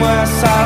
somewhere